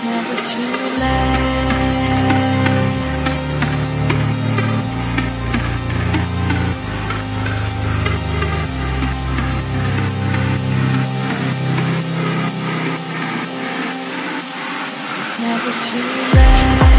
It's never too late. It's never too late.